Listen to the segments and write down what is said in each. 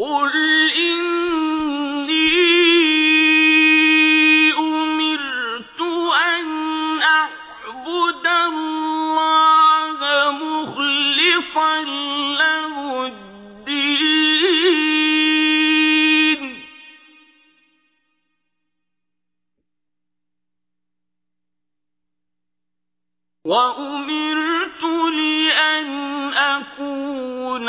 قل إني أمرت أن الله مخلصا له الدين. وأمرت لأن أكون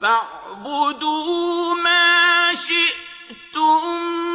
فاعبدوا ما شئتم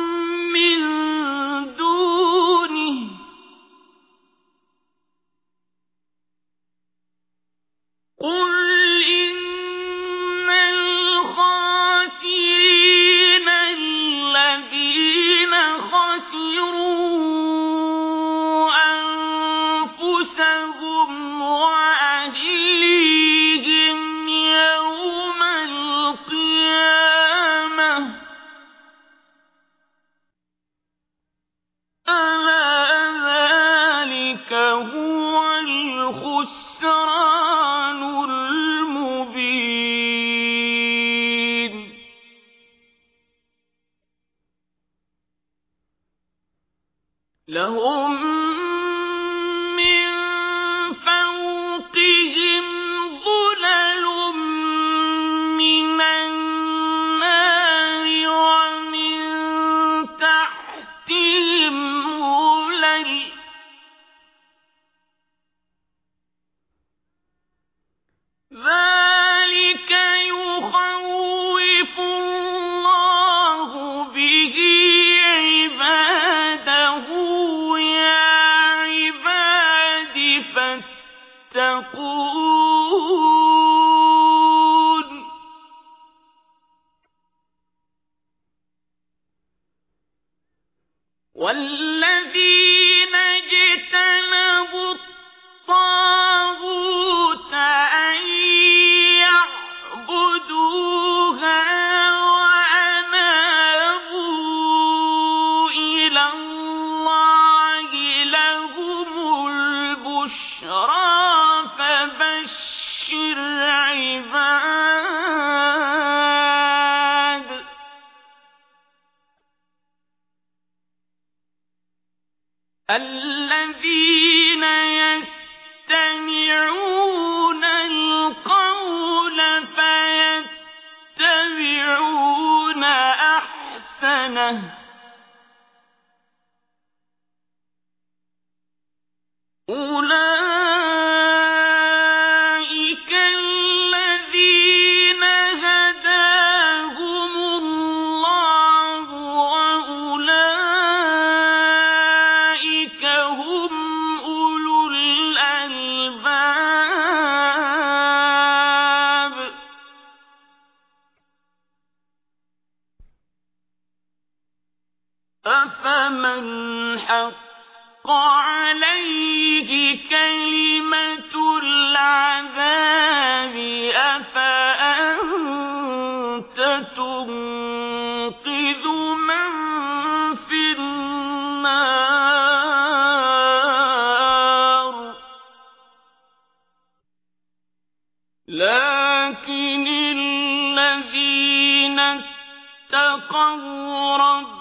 لهم فاتقون الذين يستمعون القول فيتبعون أحسنه. أولئك أفمن حق عليه كلمة العذاب أفأنت تنقذ من في النار؟ لكن الذين اتقوا ربهم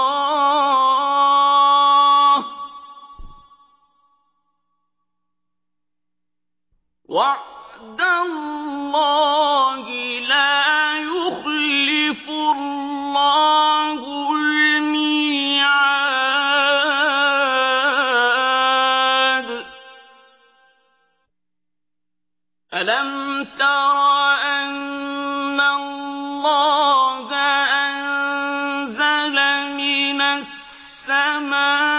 وعد الله لا يخلف الله الميعاد. ألم تر أن الله أنزل من السماء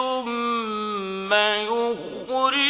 ثُمَّ يُخْرِجُ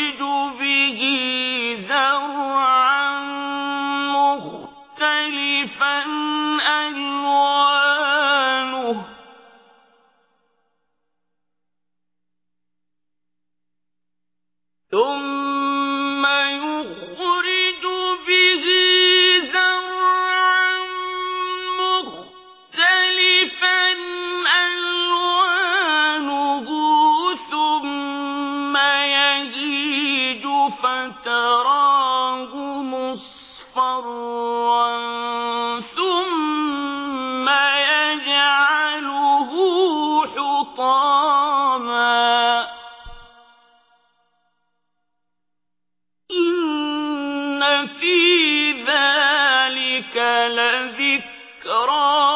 لَذِكْرَىٰ